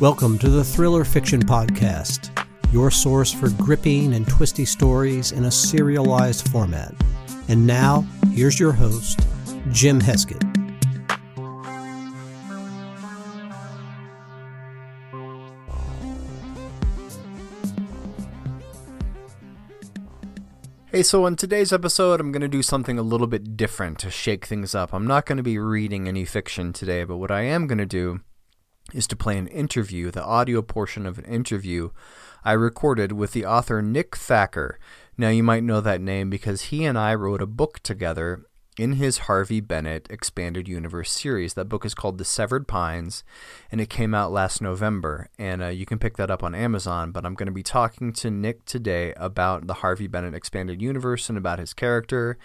Welcome to the Thriller Fiction Podcast, your source for gripping and twisty stories in a serialized format. And now, here's your host, Jim Heskett. Hey, so in today's episode, I'm going to do something a little bit different to shake things up. I'm not going to be reading any fiction today, but what I am going to do is to play an interview, the audio portion of an interview I recorded with the author Nick Thacker. Now, you might know that name because he and I wrote a book together in his Harvey Bennett Expanded Universe series. That book is called The Severed Pines, and it came out last November. And uh, you can pick that up on Amazon. But I'm going to be talking to Nick today about the Harvey Bennett Expanded Universe and about his character,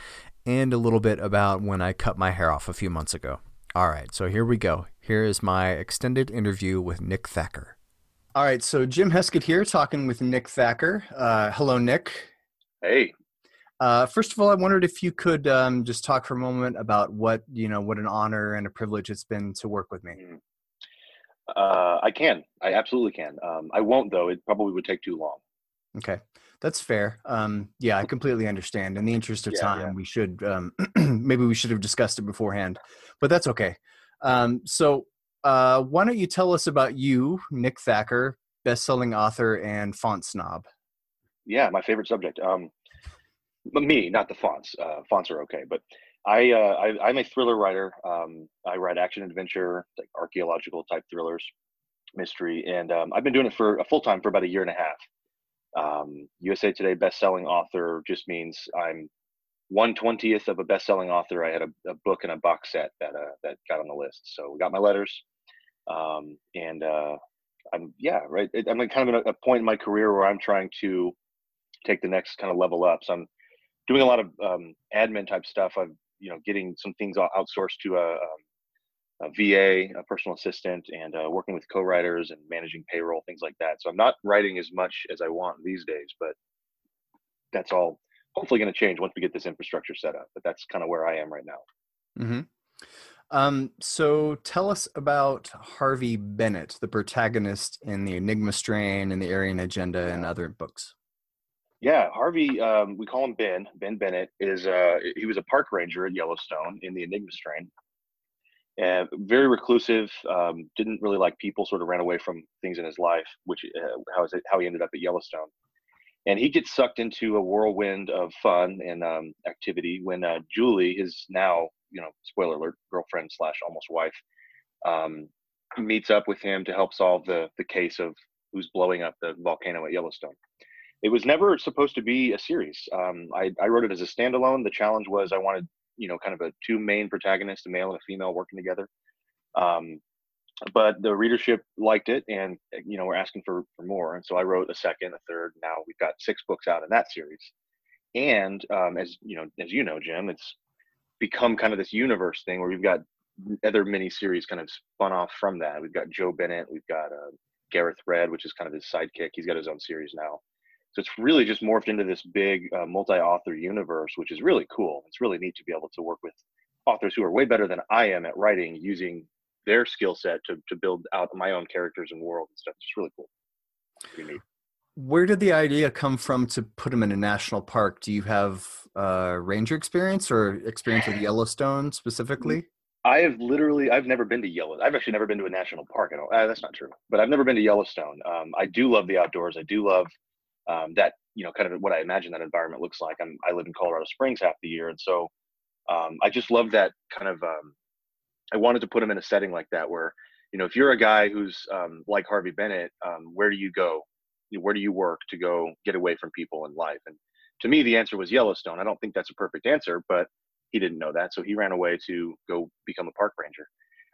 and a little bit about when I cut my hair off a few months ago. All right, so here we go. Here is my extended interview with Nick Thacker. All right, so Jim Heskett here talking with Nick Thacker. Uh, hello, Nick. Hey. Uh, first of all, I wondered if you could um, just talk for a moment about what you know, what an honor and a privilege it's been to work with me. Mm. Uh, I can. I absolutely can. Um, I won't, though. It probably would take too long. Okay, that's fair. Um, yeah, I completely understand. In the interest of yeah, time, yeah. we should um, maybe we should have discussed it beforehand, but that's okay. Um, so, uh, why don't you tell us about you, Nick Thacker, best-selling author and font snob? Yeah, my favorite subject. Um, me, not the fonts. Uh, fonts are okay, but I, uh, I am a thriller writer. Um, I write action adventure, like archaeological type thrillers, mystery, and um, I've been doing it for a full time for about a year and a half. Um, USA Today best-selling author just means I'm one twentieth of a best-selling author. I had a, a, book and a box set that uh, that got on the list. So we got my letters, um, and uh, I'm yeah right. I'm kind of at a point in my career where I'm trying to take the next kind of level up. So I'm doing a lot of um, admin type stuff. I'm you know getting some things outsourced to a, um, a VA, a personal assistant, and uh, working with co-writers and managing payroll, things like that. So I'm not writing as much as I want these days, but that's all hopefully going to change once we get this infrastructure set up. But that's kind of where I am right now. Mm-hmm. Um, so tell us about Harvey Bennett, the protagonist in the Enigma Strain and the Aryan Agenda and other books. Yeah, Harvey, um, we call him Ben. Ben Bennett is uh, he was a park ranger at Yellowstone in the Enigma Strain. Uh, very reclusive, um, didn't really like people, sort of ran away from things in his life, which uh, how, is it, how he ended up at Yellowstone and he gets sucked into a whirlwind of fun and um, activity when uh, Julie, his now you know spoiler alert girlfriend slash almost wife, um, meets up with him to help solve the the case of who's blowing up the volcano at Yellowstone. It was never supposed to be a series. Um, I, I wrote it as a standalone. The challenge was I wanted you know kind of a two main protagonists, a male and a female, working together. Um, but the readership liked it and you know we're asking for, for more. And so i wrote a second a third. Now we've got six books out in that series. And um, as you know as you know jim it's become kind of this universe thing where we've got other mini series kind of spun off from that. We've got jo bennett we've got uh, gareth red which is kind of his sidekick. He's got his own series now. So it's really just morphed into this big uh, multi-author universe which is really cool. It's really neat to be able to work with authors who are way better than i am at writing using their skill set to to build out my own characters and world and stuff. It's really cool. Pretty neat. Where did the idea come from to put them in a national park? Do you have uh, ranger experience or experience with Yellowstone specifically? I have literally, I've never been to Yellow. I've actually never been to a national park at all. Uh, that's not true, but I've never been to Yellowstone. Um, I do love the outdoors. I do love um, that, you know, kind of what I imagine that environment looks like. I'm, I live in Colorado Springs half the year, and so um, I just love that kind of um, I wanted to put him in a setting like that where, you know, if you're a guy who's um, like Harvey Bennett, um, where do you go? Where do you work to go get away from people in life? And to me, the answer was Yellowstone. I don't think that's a perfect answer, but he didn't know that, so he ran away to go become a park ranger.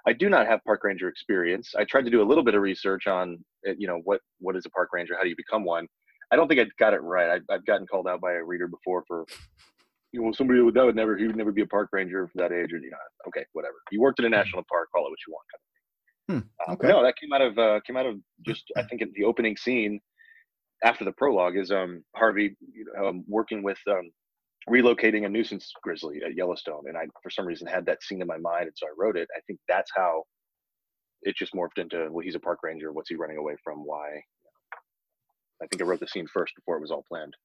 I do not have park ranger experience. I tried to do a little bit of research on, eh, you know, what what is a park ranger? How do you become one? I don't think I got it right. I, I've gotten called out by a reader before for you know, somebody would that would never he would never be a park ranger for that age, or you know, okay, whatever. You worked in a hmm. national park, call it what you want, kind of thing. Hmm. Uh, okay. Uh, no, that came out of uh, came out of just I think the opening scene after the prologue is um Harvey um, working with um relocating a nuisance grizzly at Yellowstone, and I for some reason had that scene in my mind, and so I wrote it. I think that's how it just morphed into well, he's a park ranger. What's he running away from? Why? I think I wrote the scene first before it was all planned.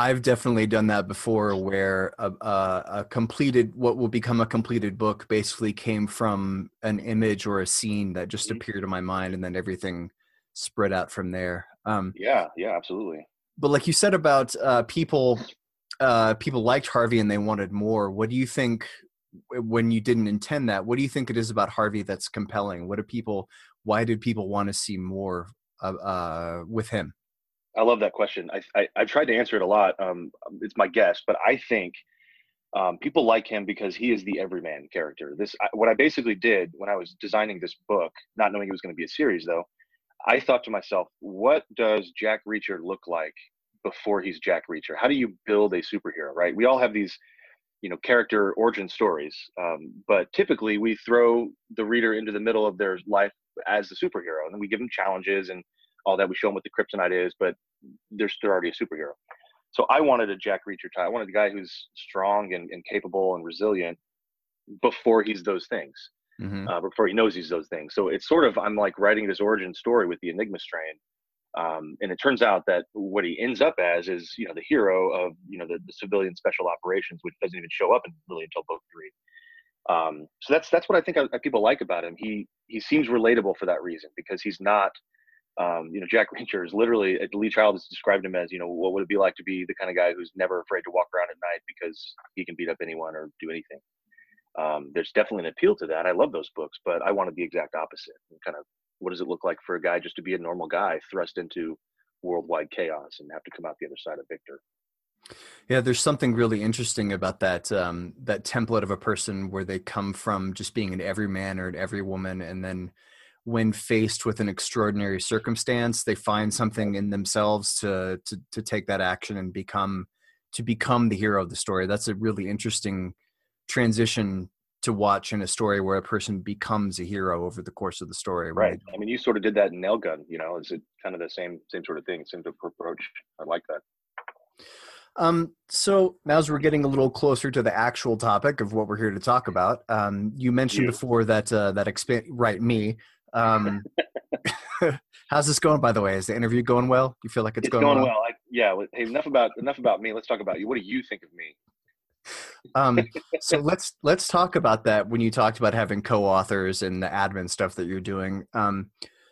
I've definitely done that before, where a, a, a, completed, what will become a completed book, basically came from an image or a scene that just mm-hmm. appeared in my mind, and then everything spread out from there. Um, yeah, yeah, absolutely. But like you said about uh, people, uh, people liked Harvey and they wanted more. What do you think? When you didn't intend that, what do you think it is about Harvey that's compelling? What do people? Why did people want to see more uh, with him? I love that question. I, I have tried to answer it a lot. Um, it's my guess, but I think um, people like him because he is the everyman character. This I, what I basically did when I was designing this book, not knowing it was going to be a series, though. I thought to myself, what does Jack Reacher look like before he's Jack Reacher? How do you build a superhero? Right? We all have these, you know, character origin stories, um, but typically we throw the reader into the middle of their life as the superhero, and we give them challenges and all that. We show them what the kryptonite is, but they're, they're already a superhero. So I wanted a Jack Reacher type. I wanted a guy who's strong and, and capable and resilient before he's those things, mm-hmm. uh, before he knows he's those things. So it's sort of I'm like writing this origin story with the Enigma strain, um, and it turns out that what he ends up as is you know the hero of you know the, the civilian special operations, which doesn't even show up in, really until book three. Um, so that's that's what I think I, people like about him. He he seems relatable for that reason because he's not um, you know, Jack Reacher is literally, Lee Child has described him as, you know, what would it be like to be the kind of guy who's never afraid to walk around at night because he can beat up anyone or do anything. Um, there's definitely an appeal to that. I love those books, but I wanted the exact opposite. Kind of, what does it look like for a guy just to be a normal guy thrust into worldwide chaos and have to come out the other side of victor? Yeah, there's something really interesting about that um, that template of a person where they come from just being an everyman or an everywoman, and then when faced with an extraordinary circumstance they find something in themselves to to to take that action and become to become the hero of the story. That's a really interesting transition to watch in a story where a person becomes a hero over the course of the story right? I mean you sort of did that in nail gun you know is it kind of the same same sort of thing same approach? I like that. Um, so now as we're getting a little closer to the actual topic of what we're here to talk about, um, you mentioned you. before that uh, that expand right me um, how's this going, by the way? Is the interview going well? You feel like it's, it's going, going, well? well. I, yeah. Hey, enough about enough about me. Let's talk about you. What do you think of me? um, so let's let's talk about that. When you talked about having co-authors and the admin stuff that you're doing, um,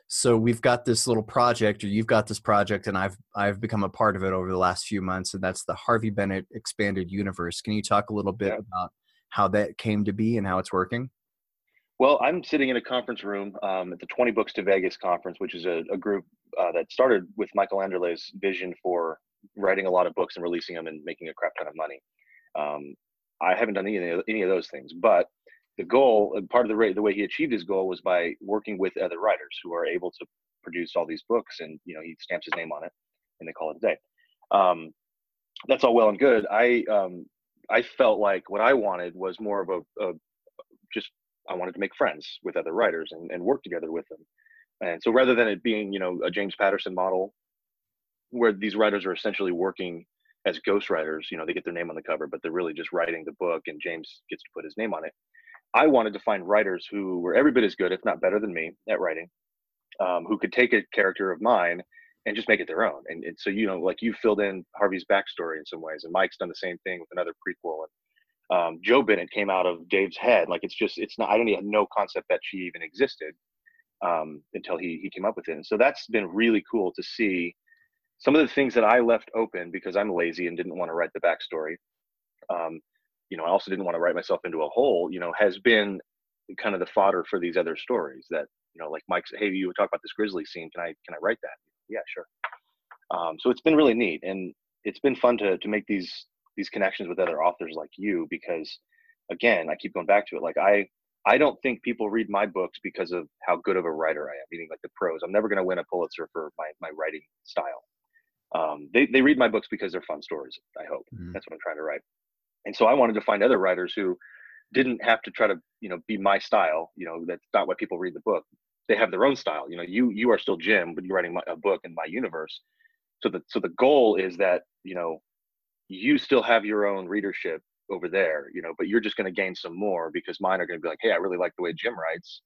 so we've got this little project, or you've got this project, and I've I've become a part of it over the last few months, and that's the Harvey Bennett Expanded Universe. Can you talk a little bit yeah. about how that came to be and how it's working? Well, I'm sitting in a conference room um, at the 20 Books to Vegas conference, which is a, a group uh, that started with Michael Anderle's vision for writing a lot of books and releasing them and making a crap ton of money. Um, I haven't done any of, any of those things, but the goal, part of the, way, the way he achieved his goal was by working with other writers who are able to produce all these books, and you know he stamps his name on it, and they call it a day. Um, that's all well and good. I um, I felt like what I wanted was more of a, a just I wanted to make friends with other writers and, and work together with them. And so rather than it being, you know, a James Patterson model where these writers are essentially working as ghostwriters, you know, they get their name on the cover, but they're really just writing the book and James gets to put his name on it. I wanted to find writers who were every bit as good, if not better than me at writing, um, who could take a character of mine and just make it their own. And, and, so, you know, like you filled in Harvey's backstory in some ways, and Mike's done the same thing with another prequel. And um, Jo Bennett came out of Dave's head. Like it's just it's not. I didn't have no concept that she even existed um, until he he came up with it. And so that's been really cool to see some of the things that I left open because I'm lazy and didn't want to write the backstory. Um, you know, I also didn't want to write myself into a hole. You know, has been kind of the fodder for these other stories that you know, like Mike said, hey, you talk about this grizzly scene. Can I can I write that? Yeah, sure. Um, so it's been really neat, and it's been fun to to make these these connections with other authors like you because again i keep going back to it. Like i i don't think people read my books because of how good of a writer i am meaning like the prose. I'm never going to win a pulitzer for my my writing style. Um, they, they read my books because they're fun stories i hope. Mm-hmm. that's what i'm trying to write. And so i wanted to find other writers who didn't have to try to you know be my style you know that's not why people read the book. They have their own style. You know you you are still jim but you're writing my, a book in my universe. So the so the goal is that you know you still have your own readership over there, you know, but you're just going to gain some more because mine are going to be like, hey, I really like the way Jim writes.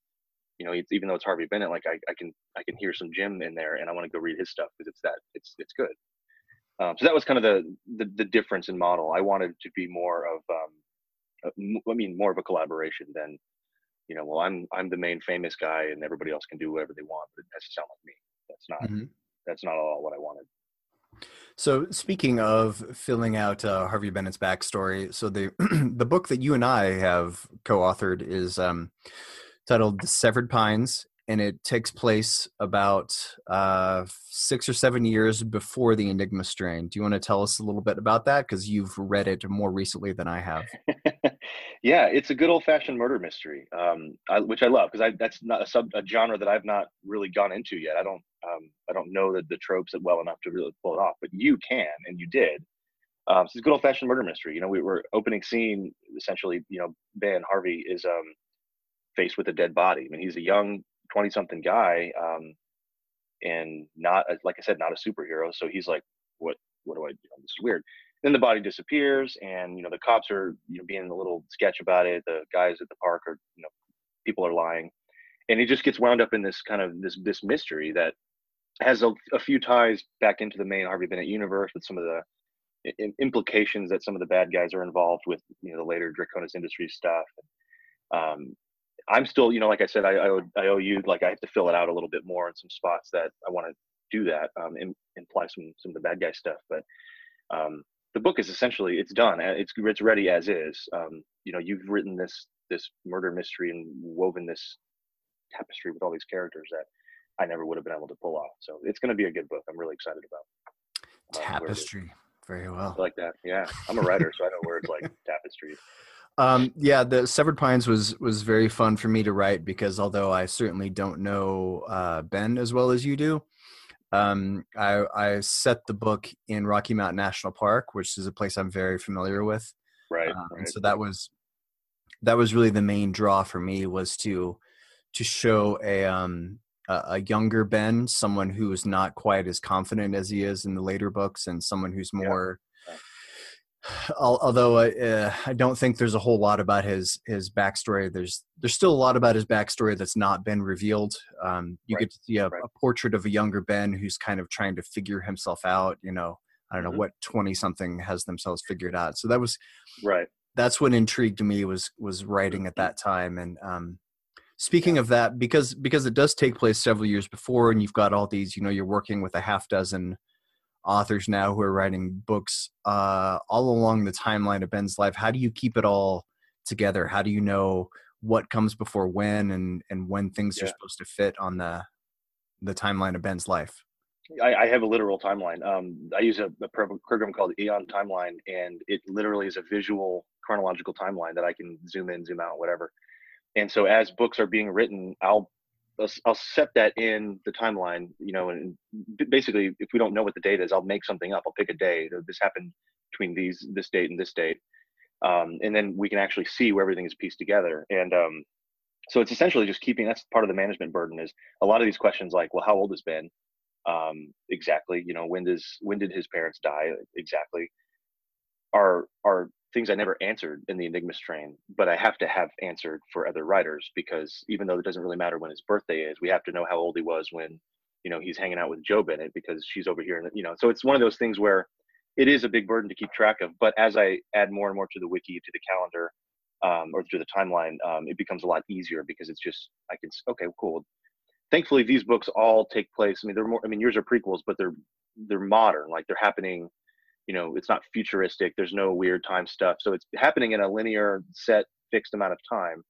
you know, even though it's Harvey Bennett, like I, I can I can hear some Jim in there, and I want to go read his stuff because it's that it's it's good. Um, so that was kind of the, the, the difference in model. I wanted to be more of um, uh, I mean more of a collaboration than you know. Well, I'm I'm the main famous guy, and everybody else can do whatever they want, but it has to sound like me. That's not mm-hmm. that's not at all what I wanted. So speaking of filling out uh, Harvey Bennett's backstory, so the the book that you and I have co-authored is um, titled "The Severed Pines," and it takes place about uh, six or seven years before the Enigma strain. Do you want to tell us a little bit about that? Because you've read it more recently than I have. yeah, it's a good old-fashioned murder mystery, um, I, which I love because that's not a sub a genre that I've not really gone into yet. I don't um, I don't know the, the tropes well enough to really pull it off, but you can, and you did. Um, so it's a good old-fashioned murder mystery. You know, we were opening scene essentially. You know, Ben Harvey is um, faced with a dead body. I mean, he's a young 20 something guy um, and not like i said not a superhero so he's like what what do i do this is weird then the body disappears and you know the cops are you know being a little sketch about it the guys at the park are you know people are lying and it just gets wound up in this kind of this this mystery that has a, a few ties back into the main harvey bennett universe with some of the implications that some of the bad guys are involved with you know the later draconis industries stuff um, I'm still, you know, like I said, I, I, owe, I owe you, like I have to fill it out a little bit more in some spots that I want to do that, um, and imply some, some of the bad guy stuff. But um, the book is essentially, it's done. It's, it's ready as is. Um, you know, you've written this, this murder mystery and woven this tapestry with all these characters that I never would have been able to pull off. So it's going to be a good book. I'm really excited about. Uh, tapestry. Very well. I like that. Yeah. I'm a writer, so I know words like tapestry. Um, yeah, the Severed Pines was was very fun for me to write because although I certainly don't know uh, Ben as well as you do, um, I, I set the book in Rocky Mountain National Park, which is a place I'm very familiar with. Right. Um, right. And so that was that was really the main draw for me was to to show a um a, a younger Ben, someone who is not quite as confident as he is in the later books, and someone who's more. Yeah although I, uh, I don't think there's a whole lot about his his backstory. There's there's still a lot about his backstory that's not been revealed. Um, you right. get to see a, right. a, portrait of a younger Ben who's kind of trying to figure himself out. You know, I don't know mm-hmm. what twenty something has themselves figured out. So that was right. That's what intrigued me was was writing at that time. And um, speaking of that, because because it does take place several years before, and you've got all these, you know, you're working with a half dozen authors now who are writing books uh, all along the timeline of Ben's life. How do you keep it all together? How do you know what comes before when and and when things yeah. are supposed to fit on the the timeline of Ben's life? I, I have a literal timeline. Um, I use a, a, program called Aeon Timeline, and it literally is a visual chronological timeline that I can zoom in, zoom out, whatever. And so, as books are being written, I'll I'll, I'll set that in the timeline, you know, and basically, if we don't know what the date is, I'll make something up. I'll pick a day. This happened between these this date and this date, um, and then we can actually see where everything is pieced together. And um, so it's essentially just keeping. That's part of the management burden. Is a lot of these questions like, well, how old is Ben? Um, exactly. You know, when does when did his parents die? Exactly. Are are things I never answered in the Enigma strain, but I have to have answered for other writers because even though it doesn't really matter when his birthday is, we have to know how old he was when, you know, he's hanging out with Jo Bennett because she's over here. And, you know, so it's one of those things where it is a big burden to keep track of. But as I add more and more to the wiki, to the calendar, um, or to the timeline, um, it becomes a lot easier because it's just, I can, okay, cool. Thankfully, these books all take place. I mean, they're more, I mean, yours are prequels, but they're, they're modern. Like they're happening you know it's not futuristic there's no weird time stuff so it's happening in a linear set fixed amount of time.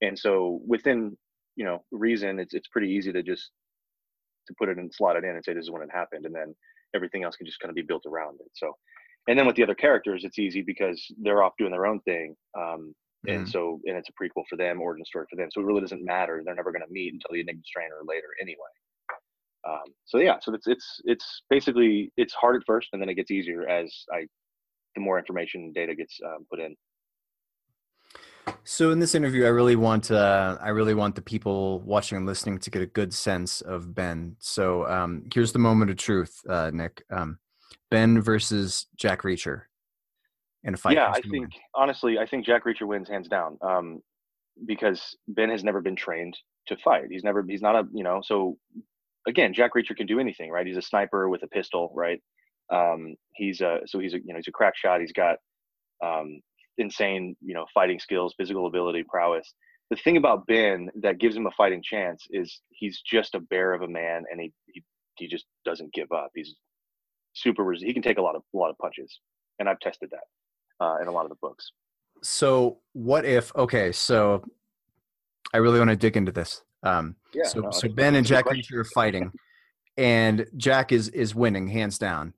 And so within you know reason it's it's pretty easy to just to put it and slot it in and say this is when it happened and then everything else can just kind of be built around it so. And then with the other characters it's easy because they're off doing their own thing um, and mm-hmm. so and it's a prequel for them origin story for them so it really doesn't matter they're never going to meet until the enigma strain or later anyway um, so yeah so it's it's it's basically it's hard at first and then it gets easier as i the more information and data gets um, put in so in this interview i really want uh, i really want the people watching and listening to get a good sense of ben so um, here's the moment of truth uh, nick um, ben versus jack reacher in a fight yeah i think win. honestly i think jack reacher wins hands down um, because ben has never been trained to fight. He's never he's not a you know so again Jack Reacher can do anything right. He's a sniper with a pistol right. Um, he's a so he's a you know he's a crack shot. He's got um, insane you know fighting skills, physical ability, prowess. The thing about Ben that gives him a fighting chance is he's just a bear of a man, and he he, he just doesn't give up. He's super. He can take a lot of a lot of punches, and I've tested that uh, in a lot of the books. So what if? Okay, so I really want to dig into this. Um, yeah, so, no, so Ben and Jack Reacher are fighting, and Jack is is winning hands down.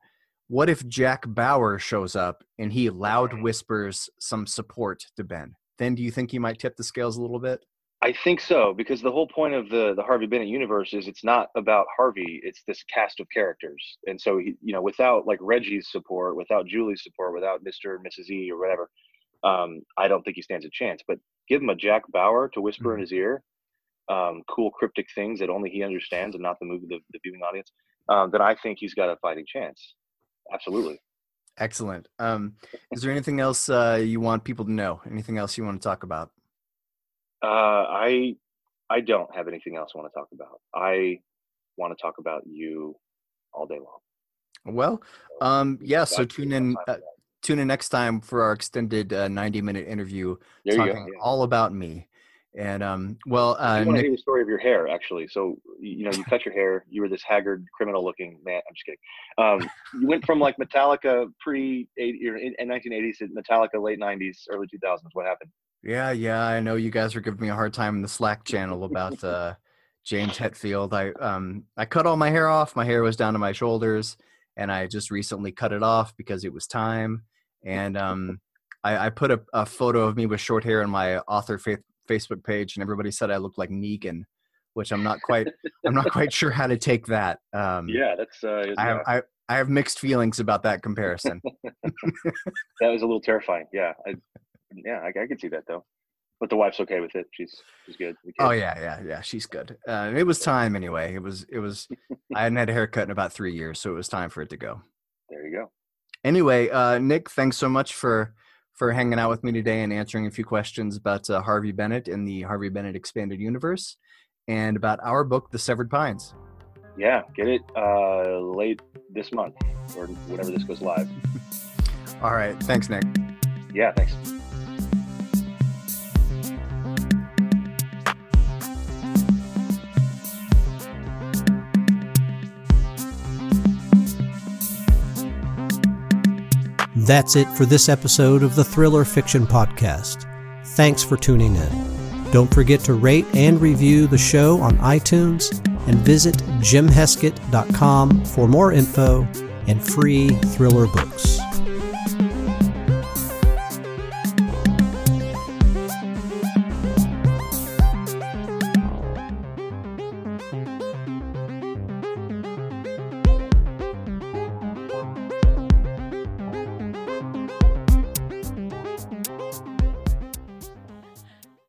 What if Jack Bauer shows up and he loud mm-hmm. whispers some support to Ben? Then do you think he might tip the scales a little bit? I think so because the whole point of the the Harvey Bennett universe is it's not about Harvey; it's this cast of characters. And so, he, you know, without like Reggie's support, without Julie's support, without Mister and Mrs. E or whatever, um, I don't think he stands a chance. But give him a Jack Bauer to whisper mm-hmm. in his ear, um, cool cryptic things that only he understands and not the movie, the, the viewing audience. Um, then I think he's got a fighting chance. Absolutely. Excellent. Um, is there anything else uh, you want people to know? Anything else you want to talk about? Uh, I I don't have anything else I want to talk about. I want to talk about you all day long. Well, um, yeah. So tune in. Uh, tune in next time for our extended uh, 90 minute interview there talking yeah. all about me. And um, well, uh, I want to hear the story of your hair, actually. So you know, you cut your hair. You were this haggard, criminal-looking man. I'm just kidding. Um, you went from like Metallica pre in 1980s to Metallica late 90s, early 2000s. What happened? Yeah, yeah. I know you guys were giving me a hard time in the Slack channel about uh, James Hetfield. I um, I cut all my hair off. My hair was down to my shoulders, and I just recently cut it off because it was time. And um, I, I, put a, a, photo of me with short hair on my author faith, Facebook page, and everybody said I looked like Negan, which I'm not quite. I'm not quite sure how to take that. Um, yeah, that's. Uh, I, have, I, I have mixed feelings about that comparison. that was a little terrifying. Yeah, I, yeah, I, I could see that though. But the wife's okay with it. She's she's good. Oh yeah, yeah, yeah. She's good. Uh, it was time anyway. It was it was. I hadn't had a haircut in about three years, so it was time for it to go. There you go. Anyway, uh, Nick, thanks so much for for hanging out with me today and answering a few questions about uh, Harvey Bennett and the Harvey Bennett Expanded Universe and about our book, The Severed Pines. Yeah, get it uh, late this month or whenever this goes live. All right. Thanks, Nick. Yeah, thanks. That's it for this episode of the Thriller Fiction Podcast. Thanks for tuning in. Don't forget to rate and review the show on iTunes and visit jimheskett.com for more info and free thriller books.